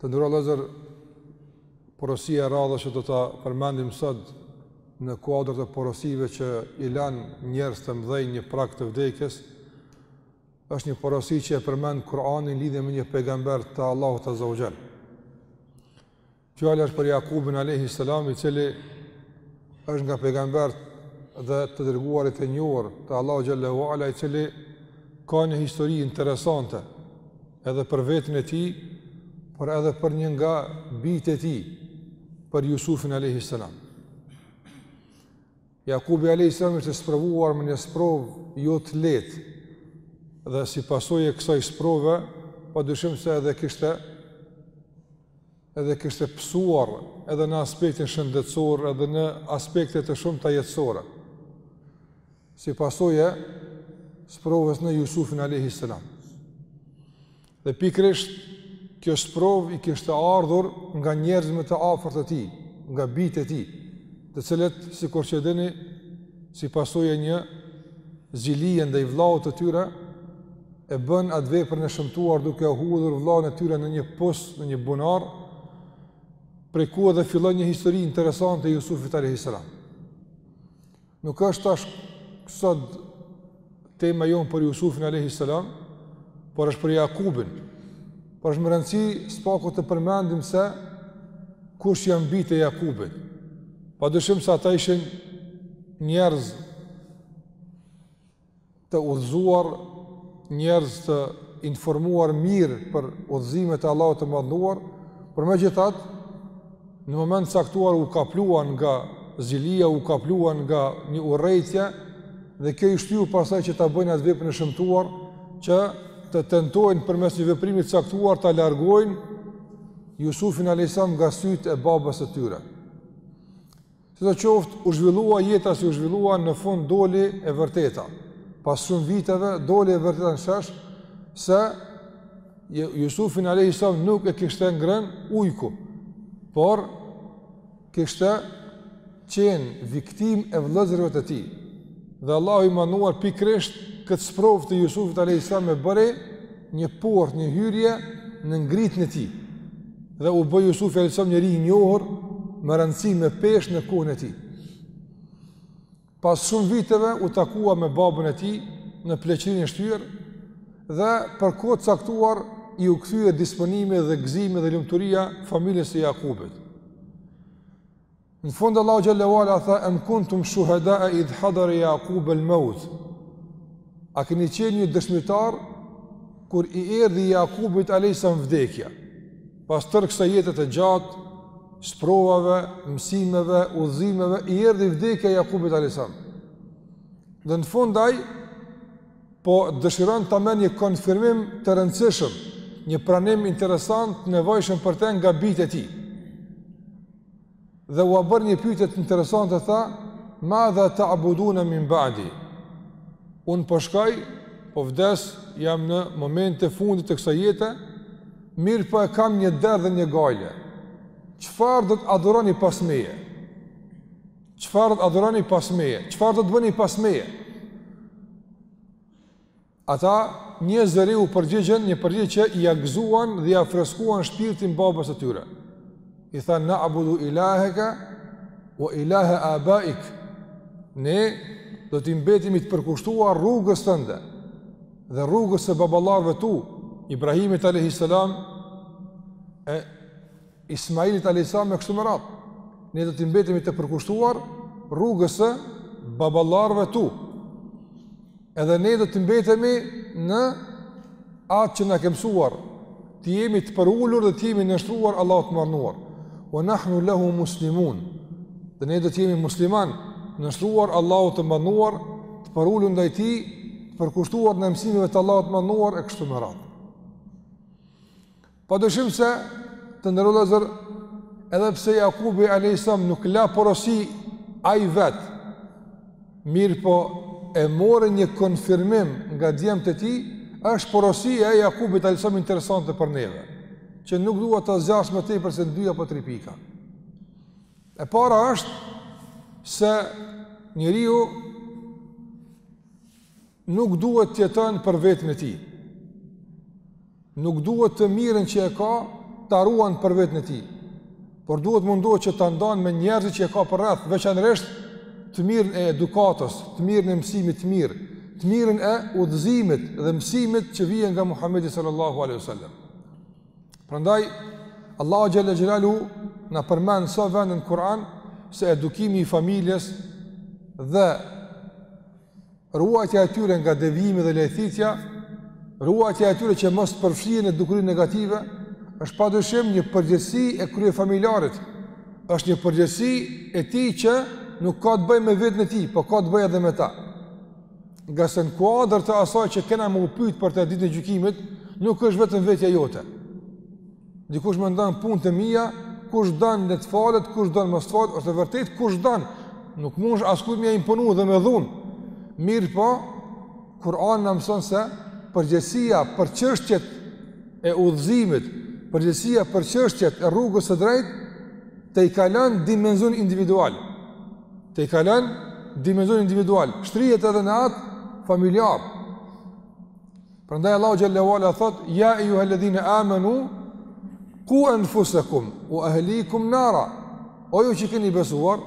Të nderuar vëllezër, porosia e radhës që do të përmendim sot në kuadër të porosive që i lanë njerëz të mëdhenj në prag të vdekjes, është një porosi që e përmend Kur'ani lidhje me një pejgamber të Allahut azze ve xhel. Fjala është për Jakubin a.s. i cili është nga pejgamberët dhe të dërguarit e njohur të Allahut xhel-le ve ala i cili ka një histori interesante edhe për veten e tij, por edhe për një nga bijtë e tij, për Jusufin alayhis salam. Jakubi alayhis salam ishte sprovuar me një sprovë jo të lehtë dhe si pasojë e kësaj sprove, padyshim se edhe kishte edhe kishte pësuar edhe në aspektin shëndetësor edhe në aspekte të shumta jetësore. Si pasojë e sprovës me Jusufin a.s. Dhe pikërisht, kjo sprovë i kishte ardhur nga njerëz më të afërt të tij, nga bijtë e tij. të cilët sikur që e dini si pasojë e një zilie ndaj vëllaut të tyre e bënë atë veprën e shëmtuar duke e hudhur vëllaun e tyre në një pus, në një bunar, prej ku edhe fillon një histori interesante e Jusufit alayhis salam. Nuk është tash sot tema jonë për Jusufin alayhis salam, por është për Jakubin. Por është me rëndësi së paku të përmendim se kush janë bijtë e Jakubit. Pa dyshim se ata ishin njerëz të udhëzuar, njerëz të informuar mirë për udhëzimet e Allahut të madhëruar, por megjithatë Në moment të caktuar u kapluan nga zilia, u kapluan nga një urrejtje, dhe kjo i shtyu pastaj që ta bëjnë atë veprën e shëmtuar, që të tentojnë përmes një veprimi të caktuar ta largojnë Jusufin alayhis salam nga sytë e babës së tyre. Sidoqoftë, u zhvillua jeta si u zhvillua në fund doli e vërteta. Pas shumë viteve, doli e vërteta në shesh, se Jusufin a.s. nuk e kishte ngrënë ujku, por kishte qenë viktimë e vëllëzërve të tij. Dhe Allahu i madhëruar pikërisht këtë sprovë të Jusufit a.s. e bëri një portë, një hyrje në ngritjen e tij. Dhe u bë Jusufi alayhis salam njeri i njohër me rëndësi me peshë në kohën e tij. Pas shumë viteve u takua me babën e tij në pleqërinë e shtyrë dhe për kohë të caktuar iu kthye disponimi dhe gëzimi dhe lumturia familjes së Jakubit. Në fund Allahu xhalla wa ala tha em kuntum shuhadae idh hadare Jakub el maut. A keni qenë ju dëshmitarë kur i erdhi Jakubit alejhi selam vdekja? Pas tërë kësaj jete të gjatë, sprovave, mësimeve, udhëzimeve, i erdhi vdekja Jakubit alejhi selam. Dhe në fund ai po dëshiron ta merr një konfirmim të rëndësishëm, një pranim interesant të nevojshëm për të nga bijtë e tij. Dhe ua bëri një pyetje interesante tha, "Madha ta'buduna min ba'di?" Unë po shkoj, po vdes, jam në moment të fundit të kësaj jete, mirëpo e kam një dert dhe një gajle. Çfarë do të adhuroni pas meje? Çfarë të adhuroni pas meje? Çfarë do të bëni pas meje? Ata njëzëri u përgjigjen një përgjigje që ia gëzuan dhe ia freskuan shpirtin babës së tyre. I thanë na'budu ilaheka wa ilaha abaik. Ne do t'i mbetemi të përkushtuar rrugës tënde dhe rrugës së baballarëve tu, Ibrahimit alayhis salam e Ismailit alayhis salam e kështu me radhë. Ne do t'i mbetemi të përkushtuar rrugës së baballarëve tu. Edhe ne do të mbetemi në atë që na ke mësuar, të jemi të përulur dhe të jemi nënshtruar Allahut të madhëruar. Wa nahnu lahu muslimun. Dhe ne do të jemi muslimanë, nënshtruar Allahut të madhëruar, të përulur ndaj tij, të përkushtuar ndaj mësimeve të Allahut të madhëruar e kështu me radhë. Pa dyshim se të nderuar vëllezër edhe pse Jakubi a.s. nuk la porosi ai vetë, mirëpo e mori një konfirmim nga djemtë e tij, është porosi e Jakubit a.s. interesante për neve, që nuk dua ta zgjas më tepër se në dy apo tri pika. E para është se njeriu nuk duhet të jeton për vetën e tij. Nuk duhet të mirën që e ka ta ruan për vetën e tij. Por duhet mundohet që ta ndan me njerëzit që e ka përreth, veçanërisht të mirën e edukatës, të mirën e mësimit të mirë, të mirën e udhëzimit dhe mësimit që vjen nga Muhamedi sallallahu alaihi wasallam. Prandaj Allahu xhalla xhelalu na përmend në sa vende në Kur'an se edukimi i familjes dhe Ruajtja e tyre nga devijimi dhe lajthitja, ruajtja e tyre që mos të përfshihen në dukuri negative, është pa dyshim një përgjegjësi e kryefamiljarit, është një përgjegjësi e tij që nuk ka të bëjë me veten e tij, po ka të bëjë edhe me ta. Ngase në kuadër të asaj që kena me u pyt për ta ditën e gjykimit, nuk është vetëm vetja jote. Dikush me nda punët e mija, kush don le të falet, kush don mos të falet, është e vërtet kush don, nuk mundesh askujt me ia imponu dhe me dhunë. Mirëpo, Kur'an na mëson se përgjegjësia për çështjet e udhëzimit, përgjegjësia për çështjet e rrugës së drejtë, tejkalon dimenzionin individual. Tejkalon dimenzionin individual. Shtrihet edhe në atë familjar. Prandaj Allahu xhalla wa ala thotë ya ayyuhalladhina amanu ku anfusakum wa ahlikum nara. O ju që keni besuar,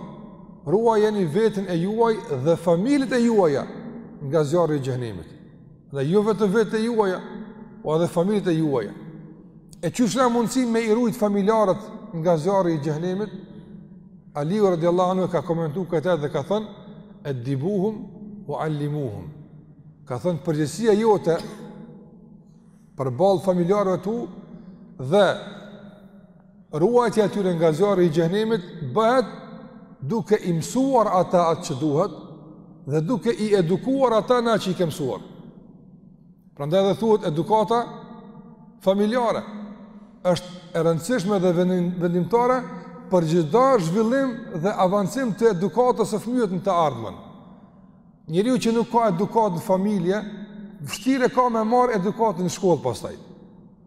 ruajeni veten e juaj dhe familjet e juaja nga zjarri i xhehenemit. Dhe jo vetëm veten e juaj, po edhe familjet e juaja. E qysh ka mundësi me i rujt familjarët nga zjarri i xhehnemit, Aliu radiallahu anhu e ka komentu këtë ajet dhe ka thënë, eddibuhum wa allimuhum. Ka thënë përgjegjësia jote përballë familjarëve tu dhe ruajtja e tyre nga zjarri i xhehnemit bëhet duke i mësuar ata atë që duhet dhe duke i edukuar ata në atë që i ke mësuar. Prandaj dhe thuhet edukata familjare është e rëndësishme dhe vendimtare për çdo zhvillim dhe avancim të edukatës së fëmijës në të ardhmen. Njeriu që nuk ka edukatë në familje, vështirë e ka me marrë edukatë në shkollë pastaj.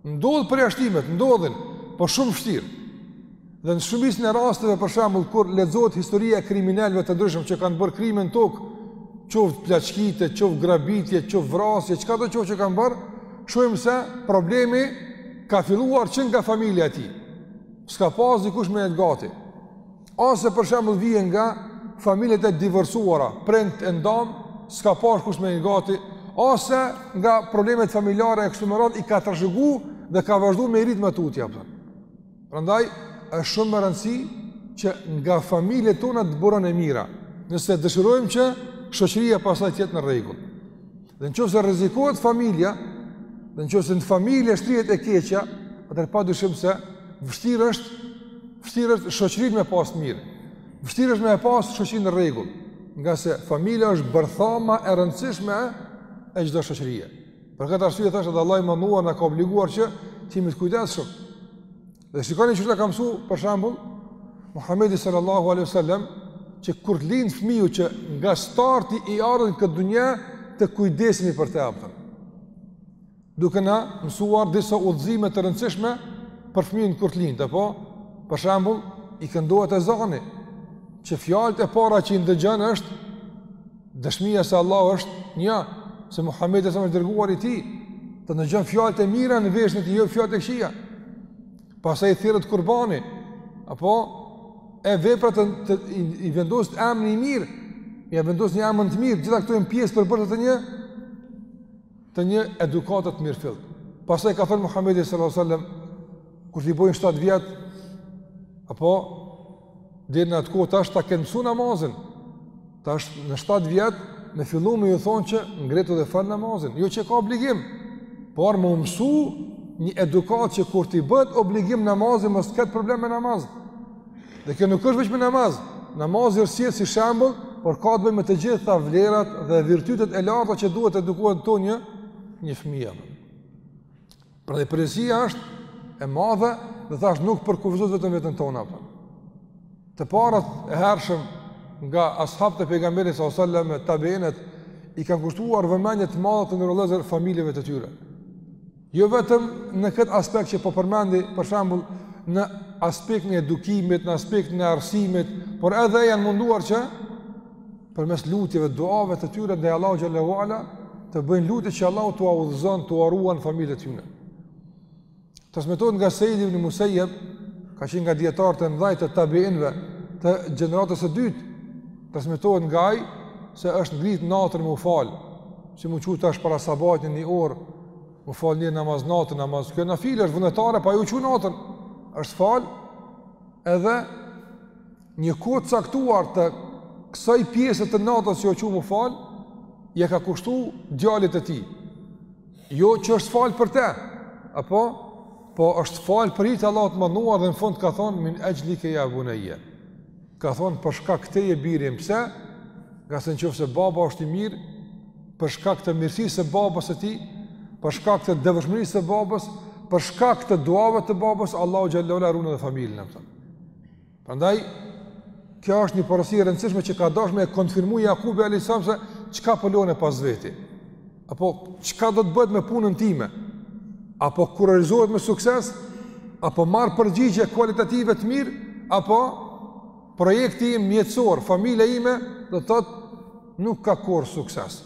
Ndodh përjashtimet, ndodhin, po shumë vështirë. Dhe në shumicën e rasteve për shembull, kur lexohet historia e kriminelve të ndryshëm që kanë bërë krime në tokë, qoftë plaçkitje, qoftë grabitje, qoftë vrasje, çkado qoftë që kanë bërë, shohim se problemi ka filluar që nga familja e tij. S'ka pas dikush me i nejt gati. Ose për shembull vjen nga familjet e divorcuara, prindë të ndamë, s'ka pas kush me i nejt gati, ose nga problemet familjare e kështu me radhë i ka trashëgu dhe ka vazhdu me i rritë më tutja. Po. Prandaj, është shumë me rëndësi që nga familjet tona të buron e mira, nëse dëshirojmë që shoqëria pastaj të jetë në rregull. Dhe në qoftë se rrezikohet familja, dhe në qoftë se në familje shtrihet e keqja, atër padyshim se vështirë është, vështirë është shoqërinë me pas të mirë, vështirë është me e pas shoqërinë në rregull, ngase familja është bërthama e rëndësishme e çdo shoqërie. Për këtë arsye thashë edhe Allahu i madhëruar na ka obliguar që të jemi të kujdesshëm. Dhe shikoni çka na ka msu për shembull Muhamedi sallallahu alaihi wasallam që kur të lind fëmiu që nga starti i ardhjes në këtë dunja të kujdesemi për të. Duke na mësuar disa udhëzime të rëndësishme për fëmijën kur të lind, po për shembull i këndohet ezani që fjalët e para që i ndëgjon është Dëshmia se Allahu është një, se Muhamedi është i dërguar i tij, t'i ndëgjon fjalët e mira në veshin e tij, jo fjalët e këqija. Pastaj therret kurbani, apo e vepra të, të i, i vendoset emri i mirë, i vendos një emër të mirë, gjitha këto janë pjesë përbërëse të një të një edukate të mirëfilltë. Pastaj ka thënë Muhamedi sallallahu alajhi wasallam kur t'i bojnë 7 vjet apo Deri në atë kohë tash ta kenë mësuar namazin. Tash në 7 vjet me fillu me iu thonë që ngritu dhe fal namazin, jo që ka obligim. Por me u mësu një edukatë që kur t'i bëhet obligim namazi mos të ketë problem me namaz. Dhe kjo nuk është vetëm namaz. Namazi është sjell si shembull, por ka të bëjë me të gjitha vlerat dhe virtytet e larta që duhet të edukohet në to një një fëmijë. Prandaj përgjegjësia është e madhe dhe thashë nuk përkufizohet vetëm në veten tonë. Për. Të parët e hershëm nga ashabët e pejgamberit sallallahu alejhi ve sellem e tabiinët i kanë kushtuar vëmendje të madhe të nderuar vëllezër familjeve të tyre. Jo vetëm në këtë aspekt që po përmendi, për shembull, në aspektin e edukimit, në aspektin e arsimit, por edhe janë munduar që përmes lutjeve, duave të tyre ndaj Allahut xhelle ue ala, të bëjnë lutje që Allahu t'ua udhëzon, t'ua ruan familjet e tyre. Transmetohet nga Said ibn Musayyib, ka qenë nga dietarët e mëdhenj të tabiinëve të gjeneratës së dytë. Transmetohet nga ai se është ngrit natën me u fal, si me u çu tash para sabahit një orë, me fal një namaz natën, namaz që nafile është vullnetare, po u çu natën. Është fal edhe Një kohë të caktuar të kësaj pjese të natës që u çu me u falë, ja ka kushtu djalit të tij. Jo që është falë për te, po është falë për hir të Allahut të madhëruar dhe në fund ka thonë, min exhlike ja bunejje. Ka thonë, për shkak tëndin biri im, pse? Ngase në qoftë se baba është i mirë, për shkak të mirësisë së babës së tij, për shkak të devotshmërisë së babës, për shkak të duave të babës, Allahu xhelle ue ala e run edhe familjen, domethonë. Prandaj kjo është një porosi e rëndësishme që ka dashtë me e konfirmu Jakubi alayhis salam se çka po lon pas veti. Apo çka do të bëhet me punën time? A po kurorëzohet me sukses? A po marr përgjigje kualitative të mirë? Apo projekti im jetësor, familja ime do të thotë nuk ka korr sukses.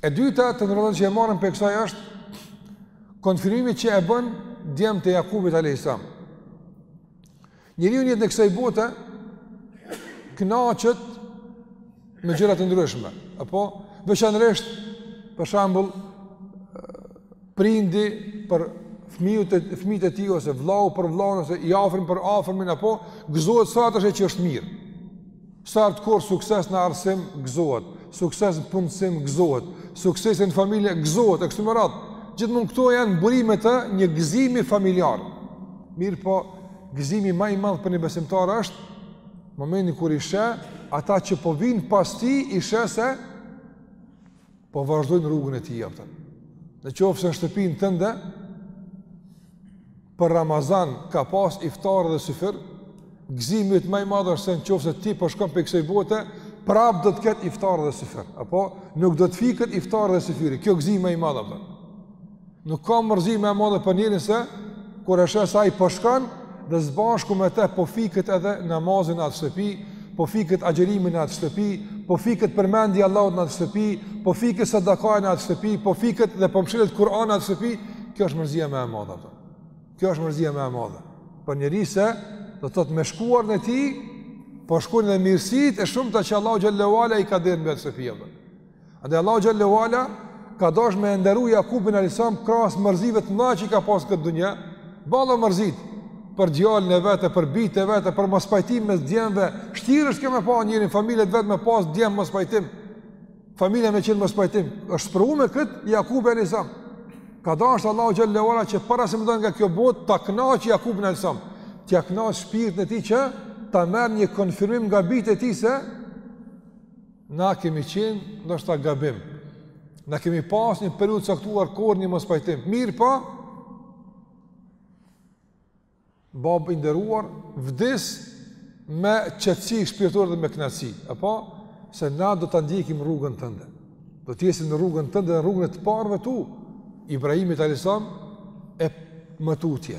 E dyta të nderuar që e marrim prej kësaj është konfirmimi që e bëjnë djemtë e Jakubit a.s. Njeriu në jetën e kësaj bote knaqet me gjëra të ndryshme. Apo, veçanërisht, për shembull, prindi për fëmijët e fëmijët e tij ose vllau për vllaun ose i afërmi për afërmin apo gëzohet sa ta sheh që është mirë. Sa të korr sukses në arsim gëzohet, sukses në punësim gëzohet, sukses në familje gëzohet, e kështu me radhë. Gjithmonë këto janë burime të një gëzimi familjar. Mirëpo, gëzimi më i madh për një besimtar është momenti kur i sheh ata që po vijnë pas tij, i sheh se po vazhdojnë rrugën e tij apo. Në qoftë se në shtëpinë tënde për Ramazan ka pas iftar dhe syfir, gëzimi më i madh është se në qoftë se ti po shkon prej kësaj bote, prap do të ketë iftar dhe syfir. Apo nuk do të fiket iftar dhe syfiri. Kjo gëzim më i madh apo. Nuk ka mërzi më e madhe për njerin se kur e sheh se ai po shkon dhe së bashku me të po fiket edhe namazi në atë shtëpi, po fiket agjerimi në atë shtëpi, po fiket përmendja e Allahut në atë shtëpi, po fiket sadakaja në atë shtëpi, po fiket dhe po mshilet Kur'ani në atë shtëpi, kjo është mërzia më e madhe apo. Kjo është mërzia më e madhe për njerin, se do të thotë me shkuarjen e tij, po shkojnë dhe mirësitë e shumta që Allahu xhallahu ala i ka dhënë në atë shtëpi apo. Andaj Allahu xhallahu ala ka dashur me nderu Jakubin alayhis salam krahas mërzive të mëdha që ka pas në këtë dynja, ballë mërzitë për djalin e vet, për bijtë e vet, për mospajtim mes djemve, vështirë është me pa njeri në familje të vet me pas djem në mospajtim. Familja me qenë në mospajtim. Është sprovu me kët Jakubi alayhis salam. Ka dashur Allahu xhallahu ala që para se me u nda nga kjo botë ta kënaqë Jakubin alayhis salam. T'ia kënaqë shpirtin e tij që ta merr një konfirmim nga bijtë e tij se Na kemi qenë, ndoshta gabim. Na kemi pas një periudhë të caktuar kohore një mospajtim. Mirëpo, babë i nderuar vdis me qetësi shpirtnore dhe me kënaqësi. Apo se na do ta ndjekim rrugën tënde. Do të jesim në rrugën tënde, në rrugën e të parëve tu. Ibrahimit alayhis salam e më tutje.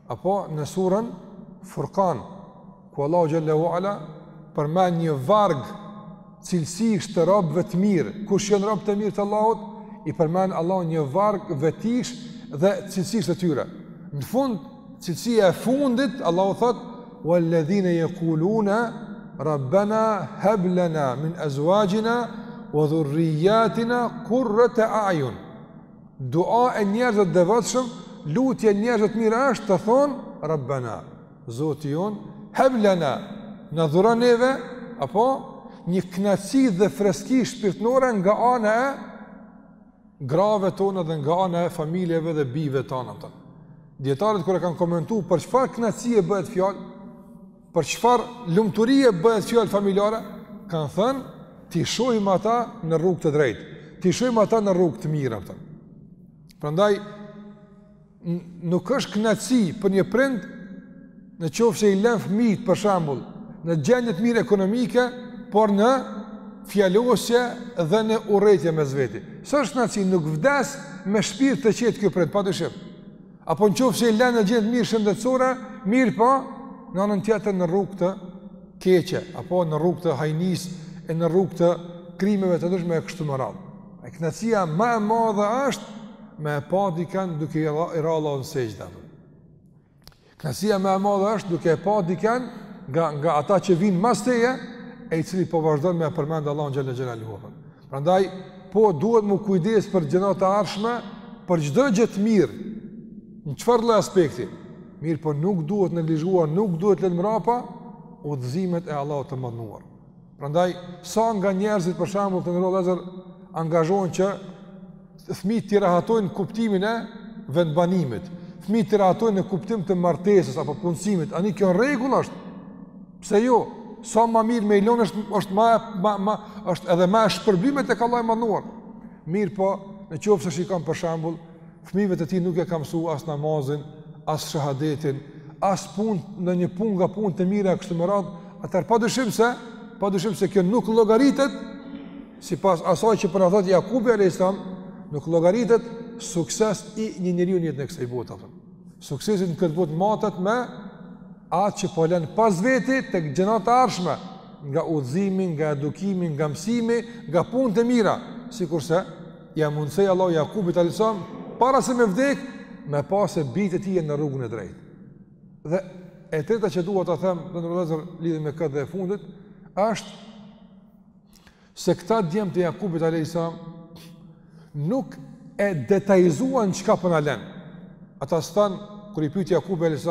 Apo në surën Furkan, ku Allahu xhallahu ala përmend një varg cilësish të robëve të mirë, kush janë robët e mirë të Allahut, i përmend Allahu një varg vetish dhe cilësish të tyre. Në fund, cilësia e fundit Allahu thotë: "Walladhina yaquluna rabbana hab lana min azwajina wa dhurriyyatina qurrata a'yun." Dua e njerëzve të devotshëm, lutja e njerëzve të mirë është të thonë Rabbana, Zoti jonë, hab lana, na dhuro neve apo një kënaqësi dhe freski shpirtnore nga ana e grave tona dhe nga ana e familjeve dhe bijve tona. Dijetarët kur e kanë komentuar për çfarë kënaqësie bëhet fjalë, Për çfarë lumturie bëhet fjalë familjare? Ka me thënë t'i shohim ata në rrugë të drejtë, t'i shohim ata në rrugë të mirë ata. Prandaj nuk është kënaqësi për një prind në qoftë se i lën fëmijët për shembull në gjendje të mirë ekonomike, por në fjalosje dhe në urrejtje mes veti. S'është kënaqësi, nuk vdes me shpirt të qetë ky prind, padyshim. Apo në qoftë se i lenë në gjendje të mirë shëndetësore, mirëpo, në anën tjetër në rrug të keqe, apo në rrug të hajnis, e në rrug të krimeve të ndryshme e kështu me radhë. E knaqësia ma e madhe ashtë, me e pa diken duke i ra Allahut në sexhde. Knaqësia ma e madhe ashtë duke e pa diken nga, nga ata që vijnë mas teje, e i cili po vazhdon me e përmendë Allahun xhel-le xhelaluhu Prandaj po duhet m'u kujdes për gjeneratat e ardhshme, për çdo gjë të mirë, në çfarë lloj aspekti. Mirëpo nuk duhet neglizhuar, nuk duhet lënë mbrapa udhëzimet e Allahut të madhnuar. Prandaj sa nga njerëzit për shembull të nderuar vëllezër angazhohen që fëmijët t'i rahatojnë në kuptimin e vendbanimit, fëmijët t'i rahatojnë në kuptim të martesës apo punësimit, ani kjo në rregull është. Pse jo? Sa më mirë me i lon është është më më më është edhe më e shpërblyme tek Allahu i madhnuar. Mirëpo, në qoftë se shikon për shembull, fëmijëve të tij nuk ja ka mësuar as namazin, as shahadetin, as punë ndonjë punë nga punët e mira e kështu me radhë, atëherë padyshim se padyshim se kjo nuk llogaritet Sipas asaj që po na thotë Jakubi alayhis salam, nuk llogaritet sukses i një njeriu në jetën e kësaj bote apo. Suksesi në këtë botë matet me atë që po lën pas veti tek gjeneratat e ardhshme, nga udhëzimi, nga edukimi, nga mësimi, nga punët e mira, sikurse ja mundësoi Allahu Jakubit alayhis salam para se me vdek me pasë bijtë e tij në rrugën e drejtë. Dhe e treta që dua ta them, të nderuar vëllezër, lidhur me këtë dhe e fundit, është se këta djemtë e Jakubit a.s. nuk e detajizuan çka po na len. Ata s'thanë, kur i pyti Jakubi a.s.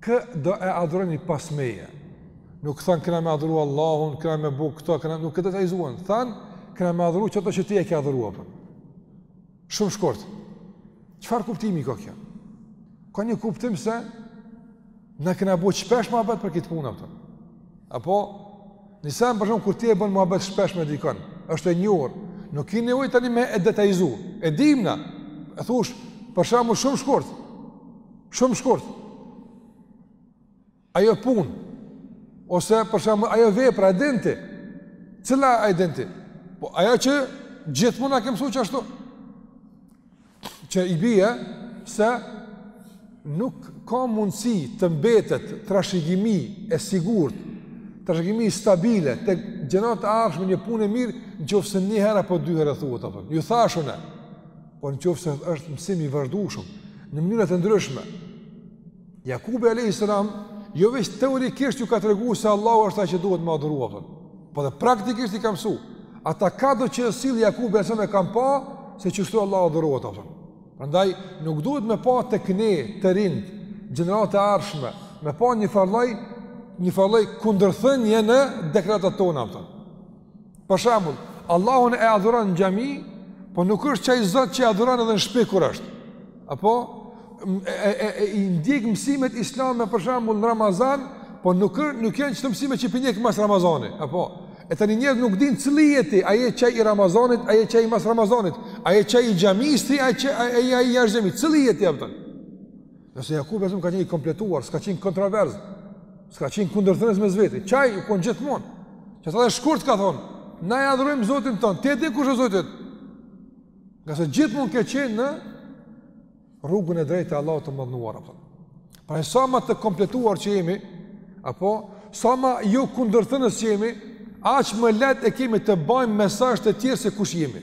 kë do e adhuroni pas meje. Nuk thanë kena me adhuru Allahun, kena me bo këto, kena nuk e detajizuan. Thanë, kena me adhuru qato që ti e ke adhuru apo. Shumë shkurt. Çfarë kuptimi ka kjo? Ka një kuptim se na kena bo shpesh muhabet për këtë punë apo? Apo nëse për shembull kur ti e bën muhabet shpesh me dikon, është e njohur. Nuk ki nevojë tani me e detajzu. E dim na. E thush për shembull shumë shkurt. Shumë shkurt. Ajo punë, ose për shembull ajo vepra e din ti. Cila e din ti? Po ajo që gjithmonë na ke msu qashtu. Që i bie se nuk ka mundësi të mbetet trashëgimi e sigurt, trashëgimi stabile tek gjeneratat e ardhshme një punë e mirë, në qoftë se një herë apo dy herë thuhet. Ju thashë unë. Por në qoftë se është mësim i vazhdueshëm në mënyra të ndryshme, Jakubi alayhis salam jo veç teorikisht ju ka tregu se Allahu është ai që duhet me u adhuru, por edhe praktikisht i ka msu. Ata kahdo që u sill Jakubi alayhis salam e kanë pa se qështu Allahu adhurohet atë. Prandaj nuk duhet me pa tek ne të rinjtë, gjeneratat e ardhshme, me pa njëfarë lloj njëfarë lloj kundërthënie në deklaratat tona ato. Për shembull, Allahun e adhuron në xhami, po nuk është qaj Zot që adhuron edhe në shtëpi kur është. Apo e e e i ndjek mësimet islame për shembull në Ramazan, po nuk është nuk janë qato mësime që i ndjek mas Ramazanit. Apo e tani njerëz nuk dinë cili je ti, a je qaj i Ramazanit, a je qaj i mas Ramazanit, a je qaj i xhamisë ti, a je a je ai jashtë xhamisë, cili je ti apo? Ndërsa Jakubi alayhis salam ka qenë i kompletuar, s'ka qenë kontrovers. S'ka qenë kundërthënës me vetveti, qaj u konë gjithmonë. Qata edhe shkurt kanë thonë, na e adhurojmë Zotin tond, ti e din kush është Zoti yt. Ngase gjithmonë ke qenë në rrugën e drejtë të Allahut të madhnuar. Prandaj sa ma të kompletuar që jemi, apo, sa ma ju jo kundërthënës që jemi, aq më lehtë e kemi të bajmë mesazh te tjerët se kush jemi.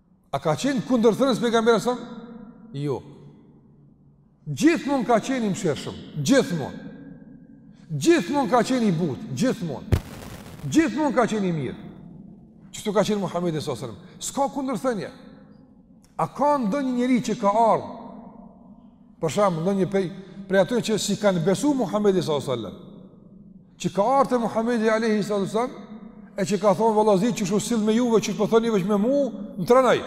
A ka qenë kundërthënës pejgamberi alayhis salam? Jo. Gjithmon ka qenë i mëshirshëm, gjithmon. Gjithmon ka qenë i butë, gjithmon. Gjithmon ka qenë i mirë. Qështu ka qenë Muhamedi sallallahu alaihi wasallam? S'ka kundërthënie. A ka ndonjë njeri që ka ardh? Për shembull, ndonjë pej prej atyre që s'i kanë besu Muhamedit sallallahu alaihi wasallam. Që ka ardh te Muhamedi alayhi sallam e që ka thonë vallahi qysh u sill me juve që po thoni veç me mu, ndryshe.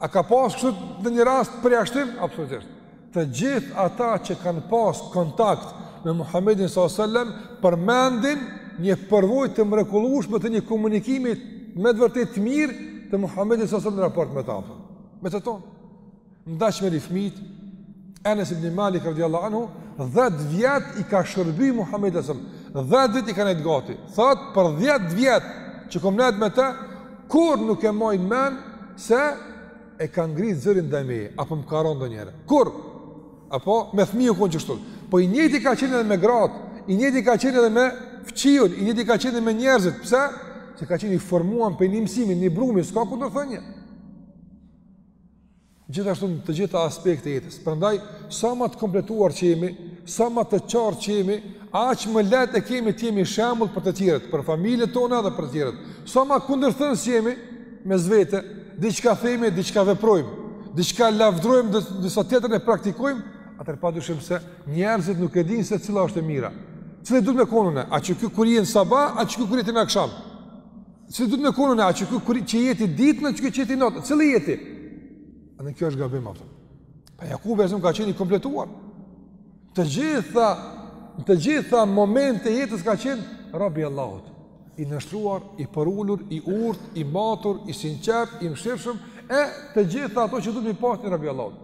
A ka pas kështu edhe një rast përjashtim absolutisht. Të gjithë ata që kanë pas kontakt me Muhamedin sallallahu alajhi wasallam përmendin një përvojë të mrekullueshme të një komunikimi me të vërtetë të mirë të Muhamedit sallallahu alajhi wasallam në raport me ta. Me të tanë. N'daç me fmijët Enes ibn Malik radhiyallahu anhu 10 vjet i ka shërby Muhamedit sallallahu 10 vjet i ka nejt gati. Thot për 10 vjet që kom nejt me të kurrë nuk e maj men se e ka ngrit zërin ndaj meje apo më ka ra ndonjëherë. Kurrë apo me fëmijë u kon qështu. Po i njëjti ka qenë edhe me gratë, i njëjti ka qenë edhe me fqinjin, i njëjti ka qenë edhe me njerëzit. Pse? Se ka qenë i formuar prej një mësimi, një brumi, s'ka kundërthënie. Gjithashtu në të gjitha aspektet e jetës. Prandaj sa më të kompletuar që jemi, sa më të qartë që jemi, aq më lehtë e kemi të jemi shembull për të tjerët, për familjet tona dhe për të tjerët. Sa më kundërthënës jemi mes vete, diçka themi, diçka veprojmë, diçka lavdrojmë diçka tjetër e praktikojmë, atëherë padyshim se njerëzit nuk e dinë se cila është e mira. Cili duhet me konë une, a që ky kur je në sabah, a që ky kur je ti në aksham. Cili duhet me konë unë, a që, që, që, që je ti ditën a që je ti natën, cili je ti? Andaj kjo është gabim, apëtë. Po Jakubi a.s. ka qenë i kompletuar. Të gjitha, të gjitha momentet e jetës ka qenë rob i Allahut. I nënshtruar, i përulur, i urt, i matur, i sinqertë, i mëshirshëm, e të gjitha ato që duhet me i pasë një rob i Allahut.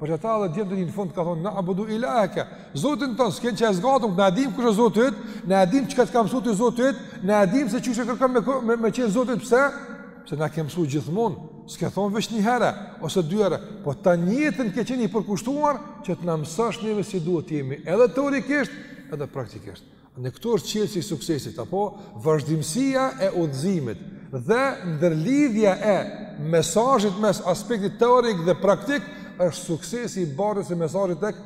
Për qata edhe djemtë e tij në fund kanë thonë, nabudu ilaheke, zotin tonë, s'ke nevojë që e zgat, na e dimë kush është Zoti yt, na e dimë çka të ka msu ty Zoti yt, na e dimë se çka kërkon me, me, me qenë Zoti yt, pse? Pse na ke msu gjithmonë, s'ke thonë veç një herë, ose dy herë, po tanë jetën ke qenë i përkushtuar, që të na mësosh neve si duhet të jemi, edhe teorikisht, edhe praktikisht. Andaj këtu është çelësi i suksesit, apo vazhdimësia e udhëzimit dhe ndërlidhja e mesazhit mes aspektit teorik dhe praktik është suksesi i bartjes së mesazhit tek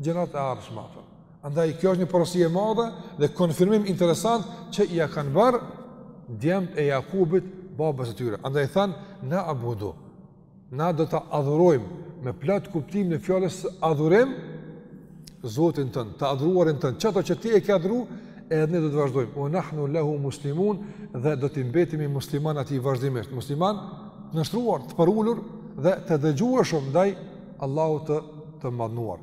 gjeneratat e ardhshme apo. Andaj kjo është një porosi e madhe dhe konfirmim interesant që ia kanë bërë djemtë e Jakubit babës së tyre. Andaj thanë nabudu. Na do ta adhurojmë me plot kuptimin e fjalës adhurim Zotin tënd, të adhuruarin tënd, qato që ti e ke adhuru, edhe ne do të vazhdojmë. Ue nahnu lehu muslimun dhe do t'i mbetemi muslimanë Atij vazhdimisht. Muslimanë të nënshtruar, të përulur dhe të dëgjueshëm ndaj Allahut të Madhëruar.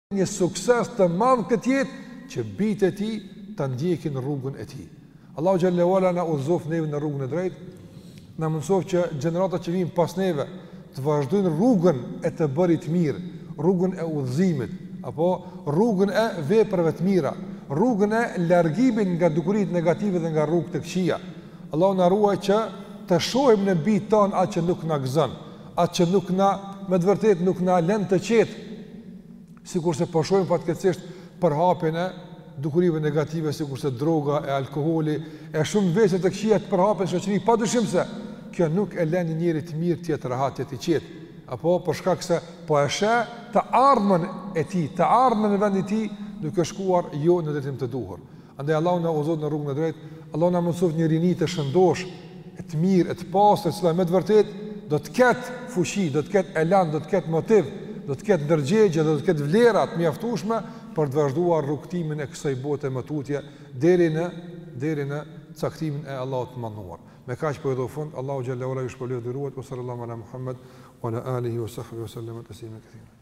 një sukses të madh në këtë jetë që bijtë e tij ta ndjekin rrugën e tij. Allahu xhel-le ue ala na udhëzoftë neve në rrugën e drejtë. Na mundësoftë që gjeneratat që vijnë pas neve të vazhdojnë rrugën e të bërit mirë, rrugën e udhëzimit apo rrugën e veprave të mira, rrugën e largimit nga dukuritë negative dhe nga rrugët e këqija. Allahu na ruajt që të shohim në bijtë tonë atë që nuk na gëzon. atë që nuk na me të vërtetë nuk na lën të qetë, sikurse po shohim fatkeqësisht përhapjen e dukurive negative sikurse droga e alkooli e shumë vese të këqija të përhapen në shoqëri padyshim se kjo nuk e lën njeriun e mirë të jetë rahat të jetë i qetë apo për shkak se po e sheh të ardhmen e tij të ardhmen e vendit të tij duke shkuar jo në drejtim të duhur Andaj Allahu na udhëzoftë në rrugën e drejtë, Allahu na mundësoftë një rini të shëndoshë, e të mirë, e të pastër, e cila me të vërtetë do të ketë fuqi, do të ketë elan, do të ketë motiv, do të ketë ndërgjegje dhe do të ketë vlera të mjaftueshme për të vazhduar rrugëtimin e kësaj bote më tutje deri në deri në caktimin e Allahut të madhëruar. Me kaq po i jap fund, Allahu xhallahu ala ju shpërbleftë dhe ju ruajtë, sallallahu ala Muhammed, wa ala alihi wa sahbihi wa sallam taslima katira.